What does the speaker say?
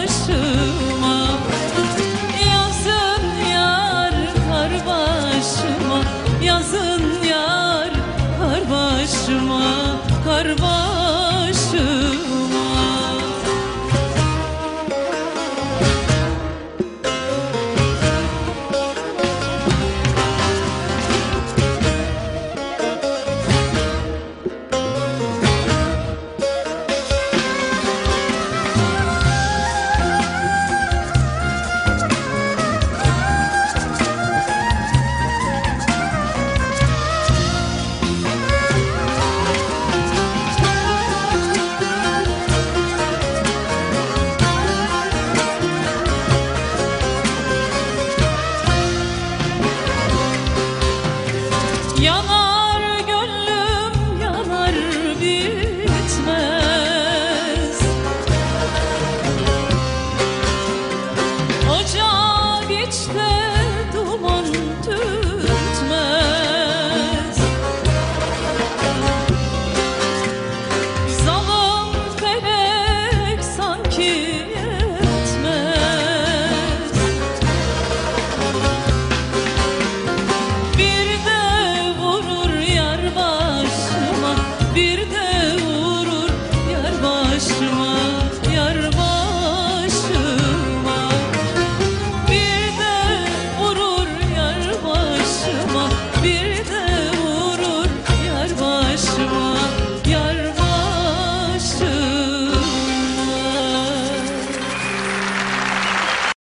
başıma. Yazın yar kar başıma. Yazın yar kar başıma.